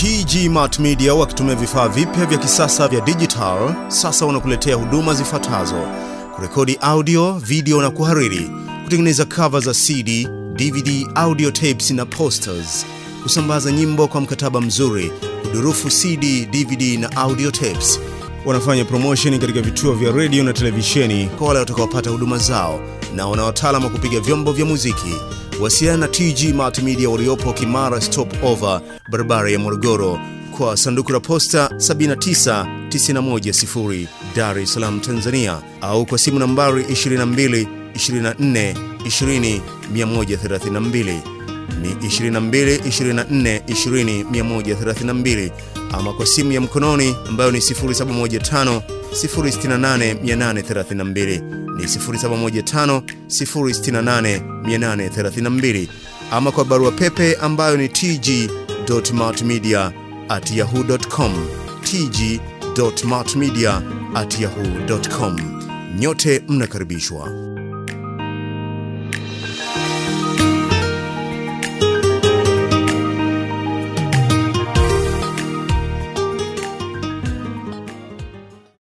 TG Mart Media wakitumia vifaa vipya vya kisasa vya digital, sasa wanakuletea huduma zifuatazo: kurekodi audio, video na kuhariri, kutengeneza cover za CD, DVD, audio tapes na posters, kusambaza nyimbo kwa mkataba mzuri, kudurufu CD, DVD na audio tapes. Wanafanya promotion katika vituo vya redio na televisheni kwa wale watakaopata huduma zao, na wana wataalamu wa kupiga vyombo vya muziki. Wasiliana na TG Multimedia waliopo Kimara Stop Over, barabara ya Morogoro, kwa sanduku la posta 79910 Dar es Salaam, Tanzania, au kwa simu nambari 22 24 20 132 ni 22 24 20 132 ama kwa simu ya mkononi ambayo ni 0715 068 832 ni 0715 068 832 ama kwa barua pepe ambayo ni tg.multimedia at. Nyote mnakaribishwa.